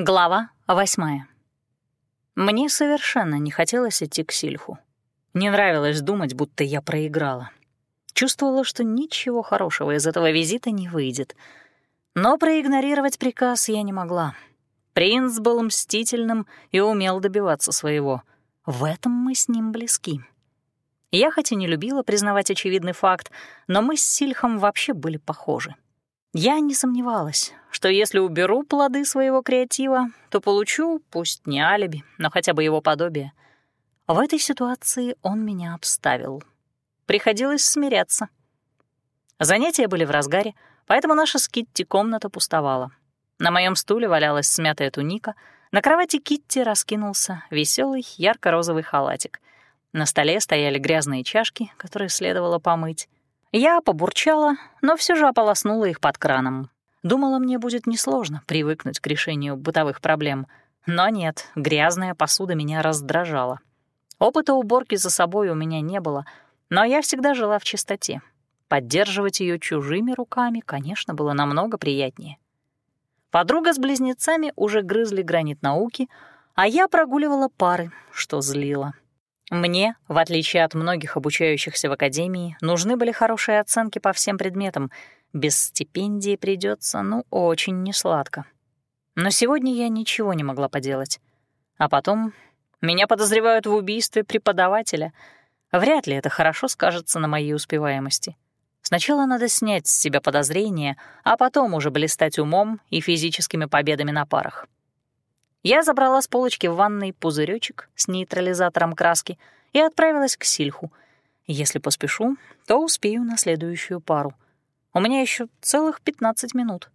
Глава восьмая. Мне совершенно не хотелось идти к Сильху. Не нравилось думать, будто я проиграла. Чувствовала, что ничего хорошего из этого визита не выйдет. Но проигнорировать приказ я не могла. Принц был мстительным и умел добиваться своего. В этом мы с ним близки. Я хоть и не любила признавать очевидный факт, но мы с Сильхом вообще были похожи. Я не сомневалась, что если уберу плоды своего креатива, то получу, пусть не алиби, но хотя бы его подобие. В этой ситуации он меня обставил. Приходилось смиряться. Занятия были в разгаре, поэтому наша с Китти комната пустовала. На моем стуле валялась смятая туника, на кровати Китти раскинулся веселый ярко-розовый халатик. На столе стояли грязные чашки, которые следовало помыть. Я побурчала, но все же ополоснула их под краном. Думала, мне будет несложно привыкнуть к решению бытовых проблем. Но нет, грязная посуда меня раздражала. Опыта уборки за собой у меня не было, но я всегда жила в чистоте. Поддерживать ее чужими руками, конечно, было намного приятнее. Подруга с близнецами уже грызли гранит науки, а я прогуливала пары, что злило. Мне, в отличие от многих обучающихся в академии, нужны были хорошие оценки по всем предметам. Без стипендии придется, ну, очень несладко. Но сегодня я ничего не могла поделать. А потом меня подозревают в убийстве преподавателя. Вряд ли это хорошо скажется на моей успеваемости. Сначала надо снять с себя подозрения, а потом уже блистать умом и физическими победами на парах. Я забрала с полочки в ванной пузыречек с нейтрализатором краски и отправилась к Сильху. Если поспешу, то успею на следующую пару. У меня еще целых 15 минут.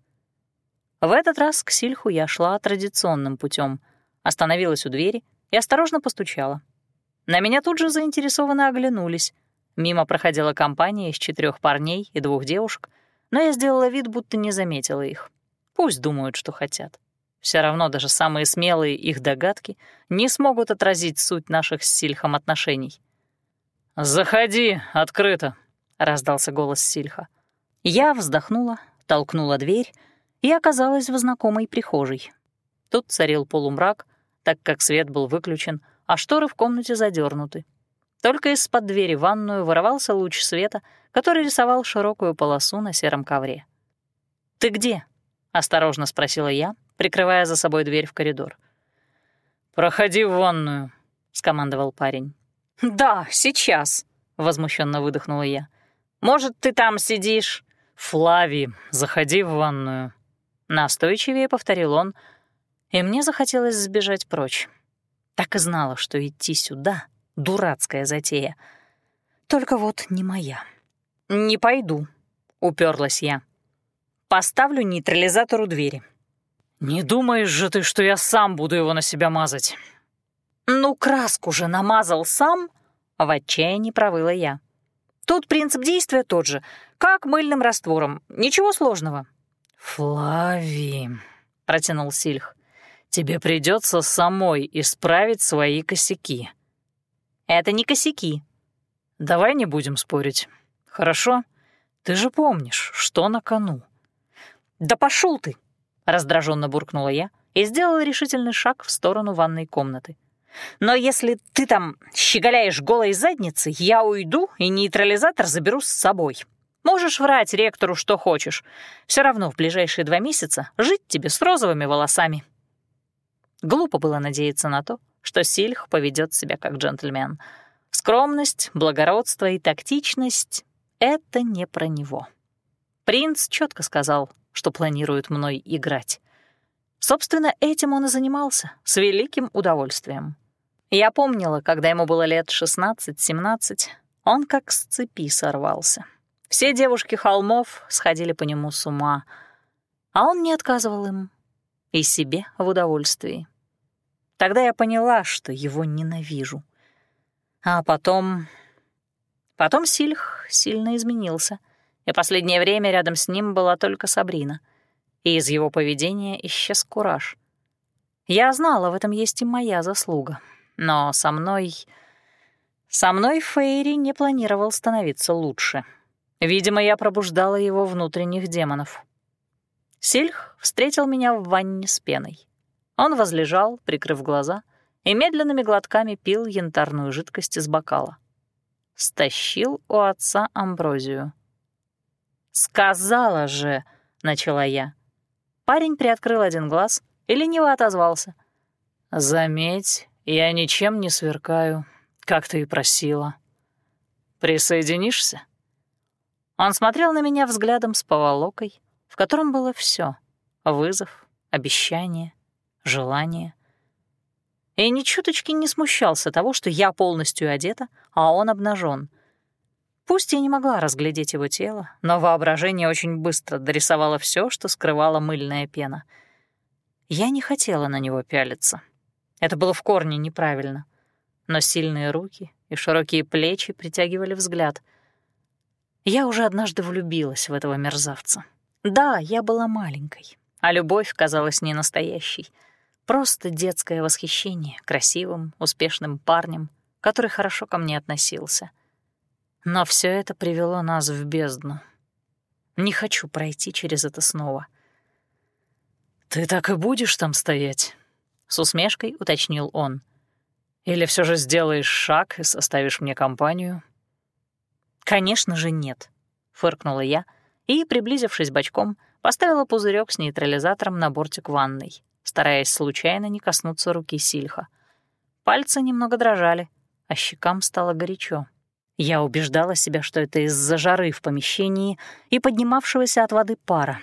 В этот раз к Сильху я шла традиционным путем, остановилась у двери и осторожно постучала. На меня тут же заинтересованно оглянулись. Мимо проходила компания из четырех парней и двух девушек, но я сделала вид, будто не заметила их. Пусть думают, что хотят. Все равно даже самые смелые их догадки не смогут отразить суть наших с Сильхом отношений. «Заходи, открыто», — раздался голос Сильха. Я вздохнула, толкнула дверь и оказалась в знакомой прихожей. Тут царил полумрак, так как свет был выключен, а шторы в комнате задернуты. Только из-под двери ванную вырывался луч света, который рисовал широкую полосу на сером ковре. «Ты где?» — осторожно спросила я, прикрывая за собой дверь в коридор. «Проходи в ванную», — скомандовал парень. «Да, сейчас», — возмущенно выдохнула я. «Может, ты там сидишь?» «Флави, заходи в ванную», — настойчивее повторил он, и мне захотелось сбежать прочь. Так и знала, что идти сюда — дурацкая затея. Только вот не моя. «Не пойду», — уперлась я. «Поставлю нейтрализатор у двери. «Не думаешь же ты, что я сам буду его на себя мазать?» «Ну, краску же намазал сам!» — в отчаянии провыла я. «Тут принцип действия тот же, как мыльным раствором. Ничего сложного». «Флави», — протянул Сильх, — «тебе придется самой исправить свои косяки». «Это не косяки». «Давай не будем спорить. Хорошо? Ты же помнишь, что на кону». «Да пошел ты!» — раздраженно буркнула я и сделала решительный шаг в сторону ванной комнаты. «Но если ты там щеголяешь голой задницей, я уйду и нейтрализатор заберу с собой. Можешь врать ректору что хочешь. Все равно в ближайшие два месяца жить тебе с розовыми волосами». Глупо было надеяться на то, что Сильх поведет себя как джентльмен. Скромность, благородство и тактичность — это не про него. Принц четко сказал — что планирует мной играть. Собственно, этим он и занимался, с великим удовольствием. Я помнила, когда ему было лет 16-17, он как с цепи сорвался. Все девушки холмов сходили по нему с ума, а он не отказывал им и себе в удовольствии. Тогда я поняла, что его ненавижу. А потом... Потом Сильх сильно изменился — и последнее время рядом с ним была только Сабрина, и из его поведения исчез кураж. Я знала, в этом есть и моя заслуга, но со мной... Со мной Фейри не планировал становиться лучше. Видимо, я пробуждала его внутренних демонов. Сильх встретил меня в ванне с пеной. Он возлежал, прикрыв глаза, и медленными глотками пил янтарную жидкость из бокала. Стащил у отца амброзию. «Сказала же!» — начала я. Парень приоткрыл один глаз и лениво отозвался. «Заметь, я ничем не сверкаю, как ты и просила. Присоединишься?» Он смотрел на меня взглядом с поволокой, в котором было все: вызов, обещание, желание. И ни чуточки не смущался того, что я полностью одета, а он обнажен. Пусть я не могла разглядеть его тело, но воображение очень быстро дорисовало все, что скрывала мыльная пена. Я не хотела на него пялиться. Это было в корне неправильно. Но сильные руки и широкие плечи притягивали взгляд. Я уже однажды влюбилась в этого мерзавца. Да, я была маленькой, а любовь казалась не настоящей. Просто детское восхищение красивым, успешным парнем, который хорошо ко мне относился. Но все это привело нас в бездну. Не хочу пройти через это снова. «Ты так и будешь там стоять?» — с усмешкой уточнил он. «Или все же сделаешь шаг и составишь мне компанию?» «Конечно же нет», — фыркнула я — и, приблизившись бочком, поставила пузырек с нейтрализатором на бортик ванной, стараясь случайно не коснуться руки Сильха. Пальцы немного дрожали, а щекам стало горячо. Я убеждала себя, что это из-за жары в помещении и поднимавшегося от воды пара,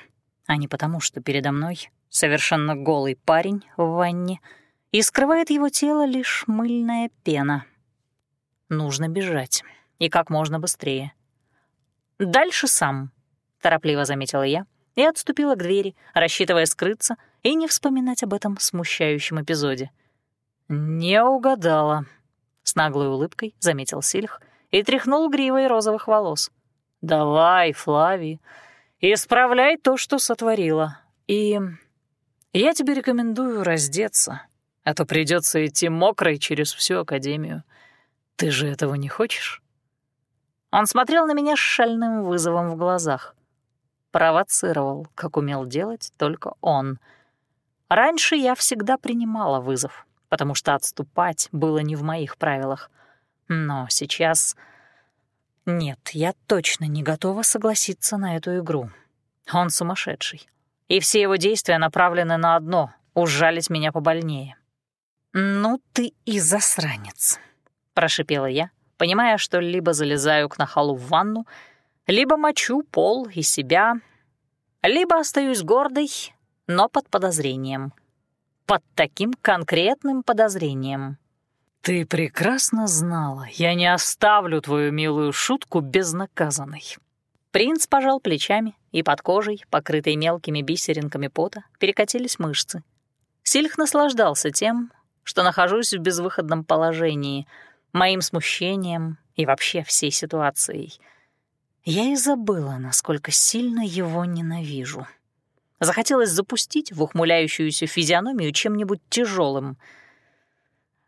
а не потому, что передо мной совершенно голый парень в ванне, и скрывает его тело лишь мыльная пена. Нужно бежать, и как можно быстрее. Дальше сам, — торопливо заметила я и отступила к двери, рассчитывая скрыться и не вспоминать об этом смущающем эпизоде. «Не угадала», — с наглой улыбкой заметил Сильх и тряхнул гривой розовых волос. «Давай, Флави, исправляй то, что сотворила. И я тебе рекомендую раздеться, а то придется идти мокрой через всю Академию. Ты же этого не хочешь?» Он смотрел на меня с шальным вызовом в глазах провоцировал, как умел делать только он. Раньше я всегда принимала вызов, потому что отступать было не в моих правилах. Но сейчас... Нет, я точно не готова согласиться на эту игру. Он сумасшедший. И все его действия направлены на одно — ужалить меня побольнее. «Ну ты и засранец», — прошипела я, понимая, что либо залезаю к нахалу в ванну, либо мочу пол и себя, либо остаюсь гордой, но под подозрением. Под таким конкретным подозрением. «Ты прекрасно знала, я не оставлю твою милую шутку безнаказанной». Принц пожал плечами, и под кожей, покрытой мелкими бисеринками пота, перекатились мышцы. Сильх наслаждался тем, что нахожусь в безвыходном положении, моим смущением и вообще всей ситуацией — я и забыла, насколько сильно его ненавижу. Захотелось запустить в ухмыляющуюся физиономию чем-нибудь тяжелым.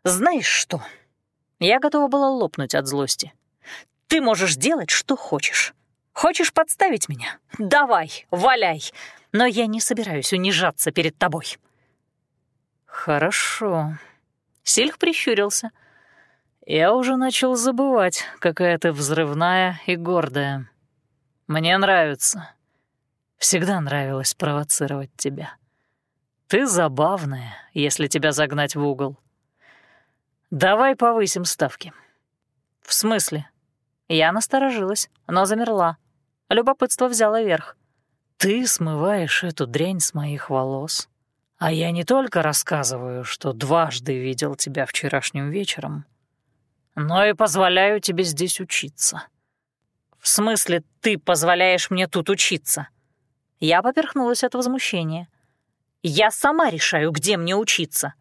«Знаешь что?» Я готова была лопнуть от злости. «Ты можешь делать, что хочешь. Хочешь подставить меня? Давай, валяй. Но я не собираюсь унижаться перед тобой». «Хорошо». Сильх прищурился — я уже начал забывать, какая ты взрывная и гордая. Мне нравится. Всегда нравилось провоцировать тебя. Ты забавная, если тебя загнать в угол. Давай повысим ставки. В смысле? Я насторожилась, но замерла. Любопытство взяло верх. Ты смываешь эту дрянь с моих волос. А я не только рассказываю, что дважды видел тебя вчерашним вечером, но и позволяю тебе здесь учиться». «В смысле, ты позволяешь мне тут учиться?» Я поперхнулась от возмущения. «Я сама решаю, где мне учиться».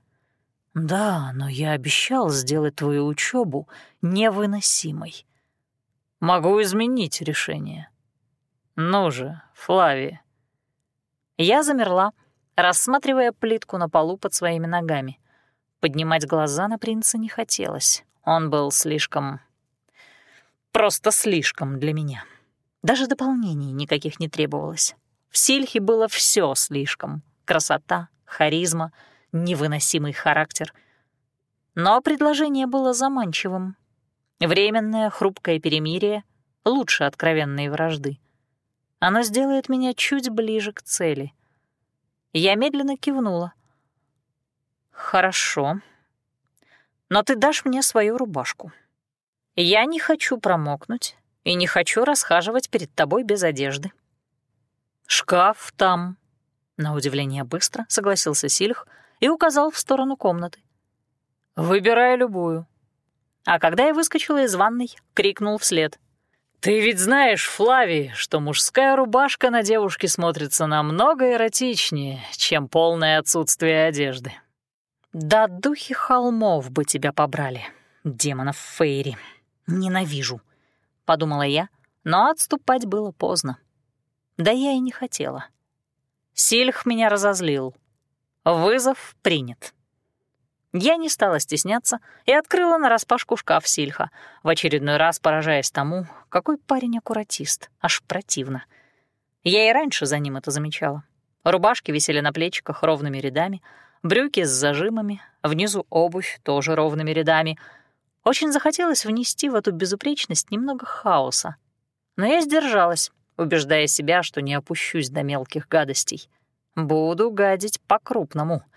«Да, но я обещал сделать твою учебу невыносимой. Могу изменить решение. Ну же, Флави». Я замерла, рассматривая плитку на полу под своими ногами. Поднимать глаза на принца не хотелось. Он был слишком... Просто слишком для меня. Даже дополнений никаких не требовалось. В Сильхе было все слишком. Красота, харизма, невыносимый характер. Но предложение было заманчивым. Временное хрупкое перемирие лучше откровенной вражды. Оно сделает меня чуть ближе к цели. Я медленно кивнула. «Хорошо. Но ты дашь мне свою рубашку. Я не хочу промокнуть и не хочу расхаживать перед тобой без одежды. Шкаф там». На удивление быстро согласился Сильх и указал в сторону комнаты. «Выбирай любую». А когда я выскочила из ванной, крикнул вслед. «Ты ведь знаешь, Флавий, что мужская рубашка на девушке смотрится намного эротичнее, чем полное отсутствие одежды». «Да духи холмов бы тебя побрали, демонов Фейри. Ненавижу», — подумала я, но отступать было поздно. Да я и не хотела. Сильх меня разозлил. Вызов принят. Я не стала стесняться и открыла нараспашку шкаф Сильха, в очередной раз поражаясь тому, какой парень аккуратист, аж противно. Я и раньше за ним это замечала. Рубашки висели на плечиках ровными рядами, брюки с зажимами, внизу обувь тоже ровными рядами. Очень захотелось внести в эту безупречность немного хаоса. Но я сдержалась, убеждая себя, что не опущусь до мелких гадостей. Буду гадить по-крупному —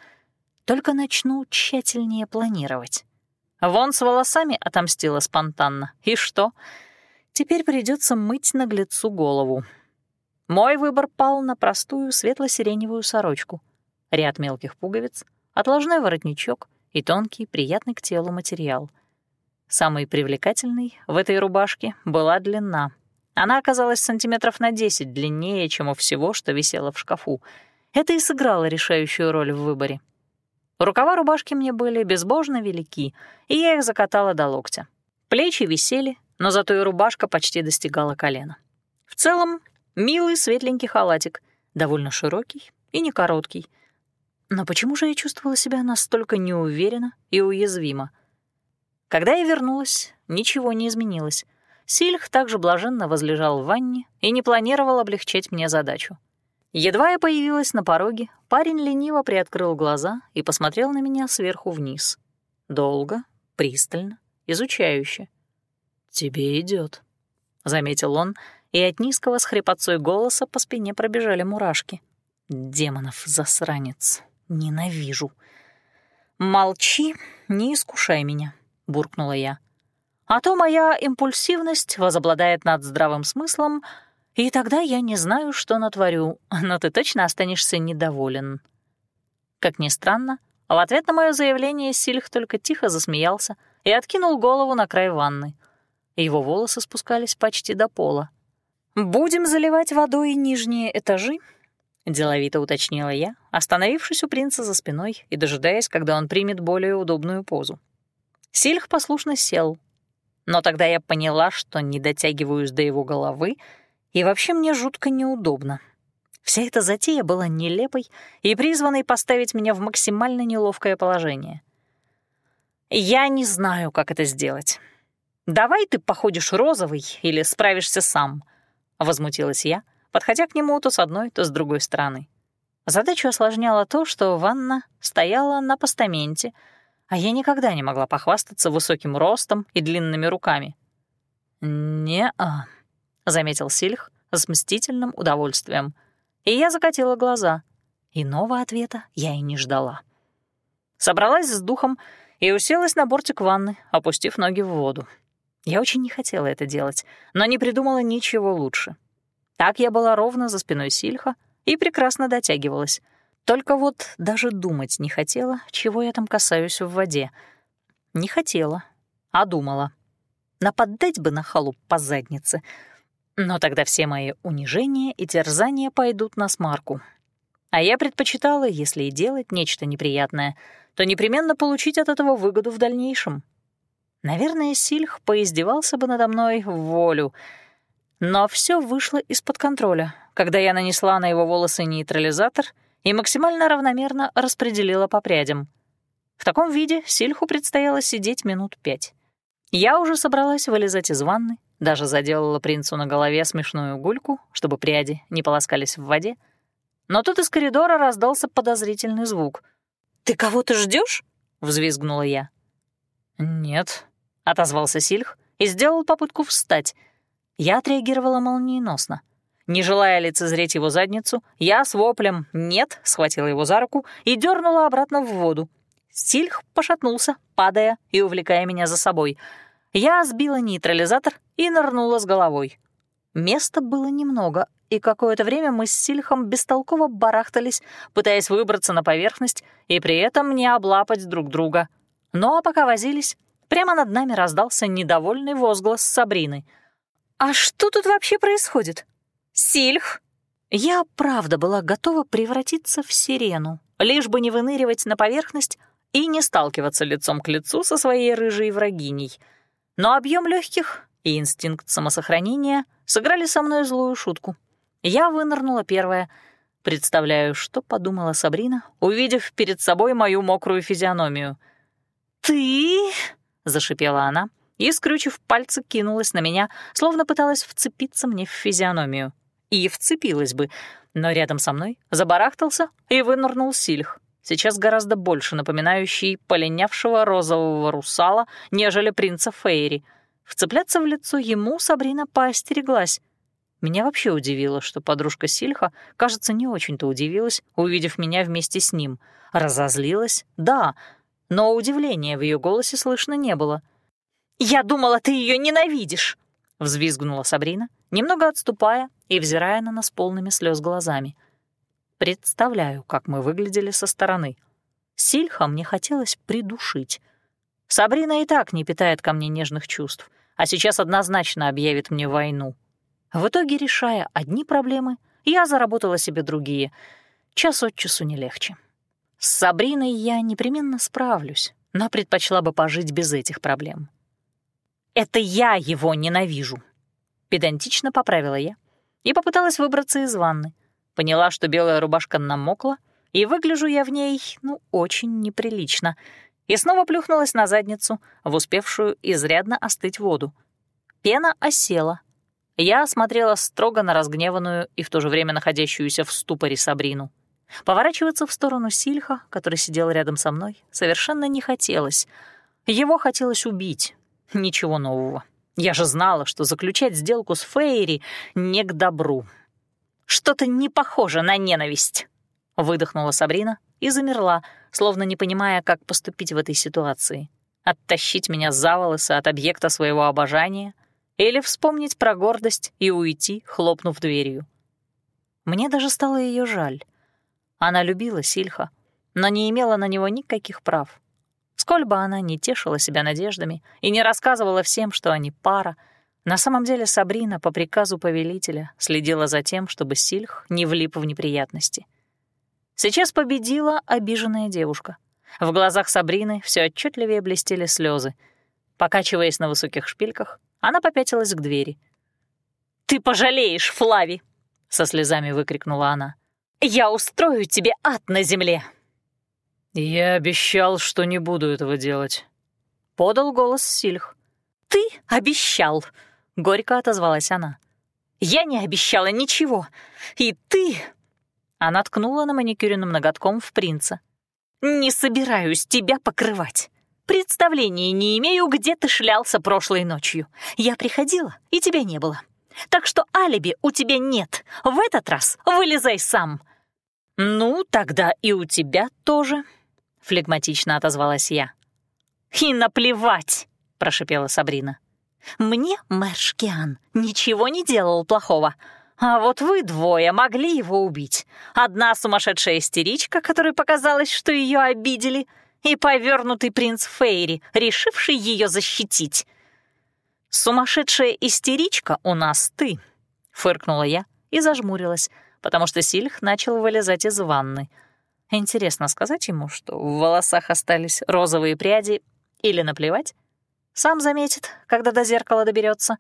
только начну тщательнее планировать. Вон с волосами отомстила спонтанно. И что? Теперь придется мыть наглецу голову. Мой выбор пал на простую светло-сиреневую сорочку. Ряд мелких пуговиц, отложной воротничок и тонкий, приятный к телу материал. Самый привлекательный в этой рубашке была длина. Она оказалась сантиметров на 10 длиннее, чем у всего, что висело в шкафу. Это и сыграло решающую роль в выборе. Рукава рубашки мне были безбожно велики, и я их закатала до локтя. Плечи висели, но зато и рубашка почти достигала колена. В целом, милый светленький халатик, довольно широкий и не короткий. Но почему же я чувствовала себя настолько неуверенно и уязвимо? Когда я вернулась, ничего не изменилось. Сильх также блаженно возлежал в ванне и не планировал облегчать мне задачу. Едва я появилась на пороге, парень лениво приоткрыл глаза и посмотрел на меня сверху вниз. Долго, пристально, изучающе. «Тебе идет, заметил он, и от низкого с хрипотцой голоса по спине пробежали мурашки. «Демонов, засранец, ненавижу». «Молчи, не искушай меня», — буркнула я. «А то моя импульсивность возобладает над здравым смыслом, — и тогда я не знаю, что натворю, но ты точно останешься недоволен». Как ни странно, в ответ на мое заявление Сильх только тихо засмеялся и откинул голову на край ванны. Его волосы спускались почти до пола. «Будем заливать водой нижние этажи?» — деловито уточнила я, остановившись у принца за спиной и дожидаясь, когда он примет более удобную позу. Сильх послушно сел, но тогда я поняла, что не дотягиваюсь до его головы, и вообще мне жутко неудобно. Вся эта затея была нелепой и призванной поставить меня в максимально неловкое положение. «Я не знаю, как это сделать. Давай ты походишь розовый или справишься сам», — возмутилась я, подходя к нему то с одной, то с другой стороны. Задачу осложняло то, что ванна стояла на постаменте, а я никогда не могла похвастаться высоким ростом и длинными руками. «Не-а», — заметил Сильх с мстительным удовольствием. И я закатила глаза. Иного ответа я и не ждала. Собралась с духом и уселась на бортик ванны, опустив ноги в воду. Я очень не хотела это делать, но не придумала ничего лучше. Так я была ровно за спиной Сильха и прекрасно дотягивалась. Только вот даже думать не хотела, чего я там касаюсь в воде. Не хотела, а думала. Нападать бы на халуп по заднице — но тогда все мои унижения и терзания пойдут на смарку. А я предпочитала, если и делать нечто неприятное, то непременно получить от этого выгоду в дальнейшем. Наверное, Сильх поиздевался бы надо мной в волю. Но все вышло из-под контроля, когда я нанесла на его волосы нейтрализатор и максимально равномерно распределила по прядям. В таком виде Сильху предстояло сидеть минут пять. Я уже собралась вылезать из ванны, даже заделала принцу на голове смешную гульку, чтобы пряди не полоскались в воде. Но тут из коридора раздался подозрительный звук. «Ты кого-то ждешь? взвизгнула я. «Нет», — отозвался Сильх и сделал попытку встать. Я отреагировала молниеносно. Не желая лицезреть его задницу, я с воплем «нет» схватила его за руку и дернула обратно в воду. Сильх пошатнулся, падая и увлекая меня за собой. Я сбила нейтрализатор и нырнула с головой. Места было немного, и какое-то время мы с Сильхом бестолково барахтались, пытаясь выбраться на поверхность и при этом не облапать друг друга. Ну а пока возились, прямо над нами раздался недовольный возглас Сабрины. «А что тут вообще происходит? Сильх?» Я, правда, была готова превратиться в сирену, лишь бы не выныривать на поверхность и не сталкиваться лицом к лицу со своей рыжей врагиней. Но объем легких и инстинкт самосохранения сыграли со мной злую шутку. Я вынырнула первая. Представляю, что подумала Сабрина, увидев перед собой мою мокрую физиономию. «Ты?» — зашипела она и, скрючив пальцы, кинулась на меня, словно пыталась вцепиться мне в физиономию. И вцепилась бы, но рядом со мной забарахтался и вынырнул Сильх, сейчас гораздо больше напоминающий полинявшего розового русала, нежели принца Фейри. Вцепляться в лицо ему Сабрина поостереглась. Меня вообще удивило, что подружка Сильха, кажется, не очень-то удивилась, увидев меня вместе с ним. Разозлилась? Да, но удивления в ее голосе слышно не было. «Я думала, ты ее ненавидишь!» — взвизгнула Сабрина, немного отступая и взирая на нас полными слез глазами. Представляю, как мы выглядели со стороны. Сильха мне хотелось придушить. Сабрина и так не питает ко мне нежных чувств, а сейчас однозначно объявит мне войну. В итоге, решая одни проблемы, я заработала себе другие. Час от часу не легче. С Сабриной я непременно справлюсь, но предпочла бы пожить без этих проблем. «Это я его ненавижу», — педантично поправила я и попыталась выбраться из ванны. Поняла, что белая рубашка намокла, и выгляжу я в ней, ну, очень неприлично, и снова плюхнулась на задницу, в успевшую изрядно остыть воду. Пена осела, я смотрела строго на разгневанную и в то же время находящуюся в ступоре Сабрину. Поворачиваться в сторону Сильха, который сидел рядом со мной, совершенно не хотелось. Его хотелось убить. Ничего нового. Я же знала, что заключать сделку с Фейри не к добру. «Что-то не похоже на ненависть», — выдохнула Сабрина и замерла, словно не понимая, как поступить в этой ситуации. Оттащить меня за волосы от объекта своего обожания — или вспомнить про гордость и уйти, хлопнув дверью. Мне даже стало ее жаль. Она любила Сильха, но не имела на него никаких прав. Сколь бы она ни тешила себя надеждами и не рассказывала всем, что они пара, на самом деле Сабрина по приказу повелителя следила за тем, чтобы Сильх не влип в неприятности. Сейчас победила обиженная девушка. В глазах Сабрины все отчетливее блестели слезы. Покачиваясь на высоких шпильках, она попятилась к двери. «Ты пожалеешь, Флави!» — со слезами выкрикнула она. «Я устрою тебе ад на земле!» «Я обещал, что не буду этого делать», — подал голос Сильх. «Ты обещал!» — горько отозвалась она. «Я не обещала ничего. И ты...» Она ткнула на маникюренным ноготком в принца. «Не собираюсь тебя покрывать. Представления не имею, где ты шлялся прошлой ночью. Я приходила, и тебя не было. Так что алиби у тебя нет. В этот раз вылезай сам». «Ну, тогда и у тебя тоже», — флегматично отозвалась я. «И наплевать», — прошипела Сабрина. «Мне мэр ничего не делал плохого. А вот вы двое могли его убить. Одна сумасшедшая истеричка, которой показалось, что ее обидели — и повернутый принц Фейри, решивший ее защитить. «Сумасшедшая истеричка у нас ты», — фыркнула я и зажмурилась, потому что Сильх начал вылезать из ванны. Интересно сказать ему, что в волосах остались розовые пряди, или наплевать? Сам заметит, когда до зеркала доберется.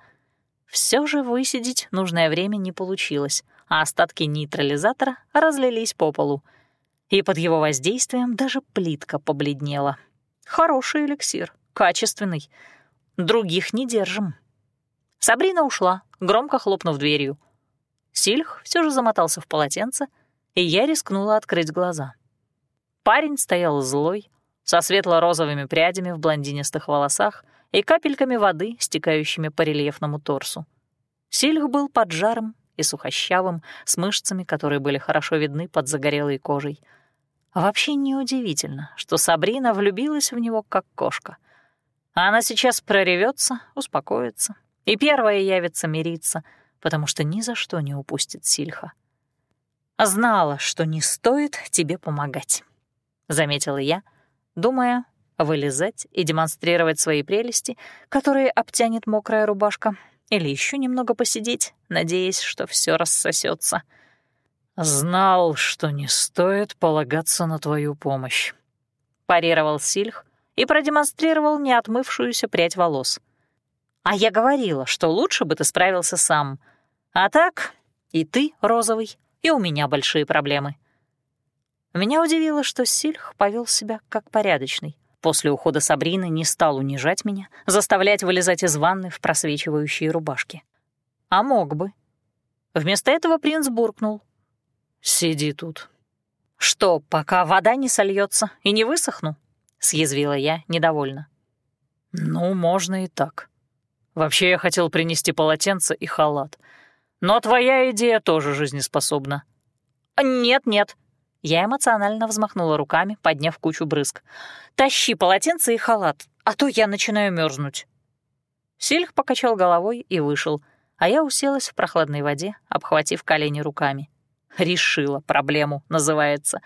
Все же высидеть нужное время не получилось, а остатки нейтрализатора разлились по полу — и под его воздействием даже плитка побледнела. Хороший эликсир, качественный. Других не держим. Сабрина ушла, громко хлопнув дверью. Сильх все же замотался в полотенце, и я рискнула открыть глаза. Парень стоял злой, со светло-розовыми прядями в блондинистых волосах и капельками воды, стекающими по рельефному торсу. Сильх был поджаром и сухощавым, с мышцами, которые были хорошо видны под загорелой кожей. Вообще неудивительно, что Сабрина влюбилась в него как кошка. Она сейчас проревется, успокоится и первая явится мириться, потому что ни за что не упустит Сильха. «Знала, что не стоит тебе помогать», — заметила я, думая, вылезать и демонстрировать свои прелести, которые обтянет мокрая рубашка, или еще немного посидеть, надеясь, что все рассосется. «Знал, что не стоит полагаться на твою помощь», — парировал Сильх и продемонстрировал неотмывшуюся прядь волос. «А я говорила, что лучше бы ты справился сам. А так и ты, розовый, и у меня большие проблемы». Меня удивило, что Сильх повел себя как порядочный. После ухода Сабрины не стал унижать меня, заставлять вылезать из ванны в просвечивающие рубашки. А мог бы. Вместо этого принц буркнул. «Сиди тут». «Что, пока вода не сольется и не высохну?» — съязвила я недовольно. «Ну, можно и так. Вообще я хотел принести полотенце и халат. Но твоя идея тоже жизнеспособна». «Нет-нет», я эмоционально взмахнула руками, подняв кучу брызг. «Тащи полотенце и халат, а то я начинаю мерзнуть. Сильх покачал головой и вышел, а я уселась в прохладной воде, обхватив колени руками. «Решила проблему», называется.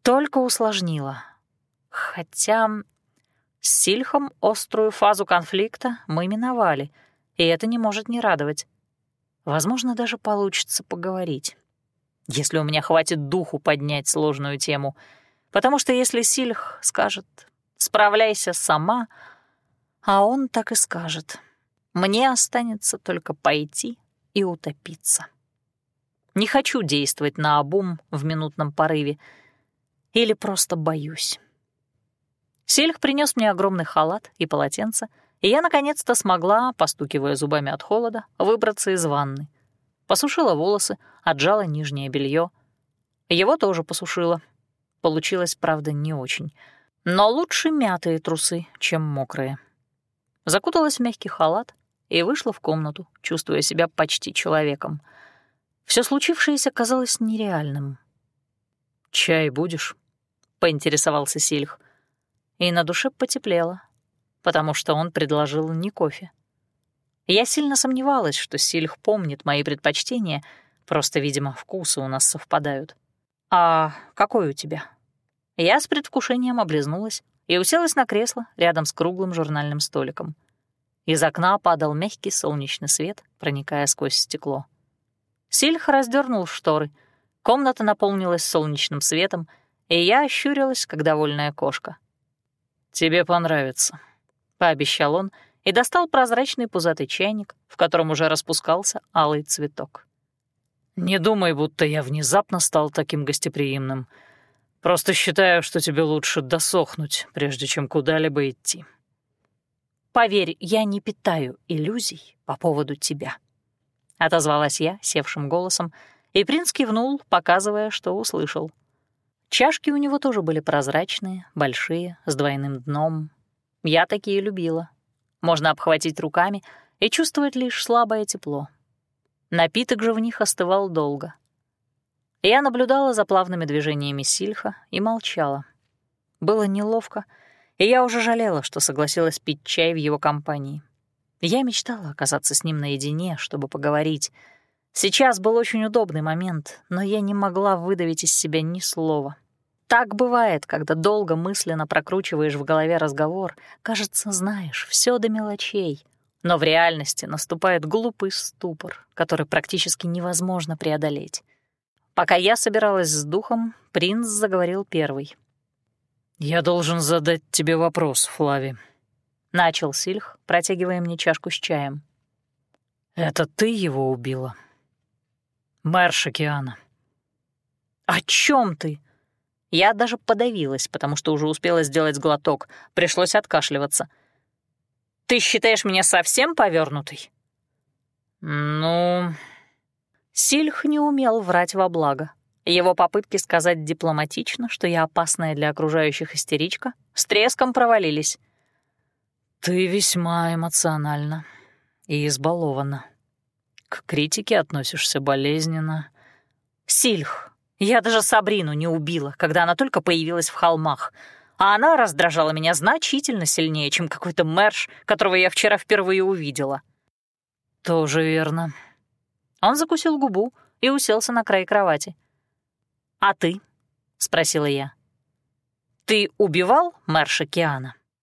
Только усложнила. Хотя с Сильхом острую фазу конфликта мы миновали, и это не может не радовать. Возможно, даже получится поговорить если у меня хватит духу поднять сложную тему. Потому что если Сильх скажет «справляйся сама», а он так и скажет, мне останется только пойти и утопиться. Не хочу действовать на обум в минутном порыве или просто боюсь. Сильх принес мне огромный халат и полотенце, и я наконец-то смогла, постукивая зубами от холода, выбраться из ванны. Посушила волосы, отжала нижнее белье. Его тоже посушила. Получилось, правда, не очень. Но лучше мятые трусы, чем мокрые. Закуталась в мягкий халат и вышла в комнату, чувствуя себя почти человеком. Все случившееся казалось нереальным. «Чай будешь?» — поинтересовался Сильх. И на душе потеплело, потому что он предложил не кофе. Я сильно сомневалась, что Сильх помнит мои предпочтения, просто, видимо, вкусы у нас совпадают. «А какой у тебя?» Я с предвкушением облизнулась и уселась на кресло рядом с круглым журнальным столиком. Из окна падал мягкий солнечный свет, проникая сквозь стекло. Сильх раздернул шторы. Комната наполнилась солнечным светом, и я ощурилась, как довольная кошка. «Тебе понравится», — пообещал он, — и достал прозрачный пузатый чайник, в котором уже распускался алый цветок. «Не думай, будто я внезапно стал таким гостеприимным. Просто считаю, что тебе лучше досохнуть, прежде чем куда-либо идти». «Поверь, я не питаю иллюзий по поводу тебя», — отозвалась я севшим голосом, и принц кивнул, показывая, что услышал. Чашки у него тоже были прозрачные, большие, с двойным дном. Я такие любила. Можно обхватить руками и чувствовать лишь слабое тепло. Напиток же в них остывал долго. Я наблюдала за плавными движениями Сильха и молчала. Было неловко, и я уже жалела, что согласилась пить чай в его компании. Я мечтала оказаться с ним наедине, чтобы поговорить. Сейчас был очень удобный момент, но я не могла выдавить из себя ни слова. Так бывает, когда долго мысленно прокручиваешь в голове разговор, кажется, знаешь все до мелочей, но в реальности наступает глупый ступор, который практически невозможно преодолеть. Пока я собиралась с духом, принц заговорил первый. «Я должен задать тебе вопрос, Флави», — начал Сильх, протягивая мне чашку с чаем. «Это ты его убила?» «Мэр Шакиана». «О чем ты?» Я даже подавилась, потому что уже успела сделать глоток, пришлось откашливаться. «Ты считаешь меня совсем повернутой?» «Ну...» Сильх не умел врать во благо. Его попытки сказать дипломатично, что я опасная для окружающих истеричка, с треском провалились. «Ты весьма эмоциональна и избалована. К критике относишься болезненно». «Сильх, я даже Сабрину не убила, когда она только появилась в холмах, а она раздражала меня значительно сильнее, чем какой-то мэрш, которого я вчера впервые увидела». «Тоже верно». Он закусил губу и уселся на край кровати. «А ты?» — спросила я. «Ты убивал мэрша Киана?»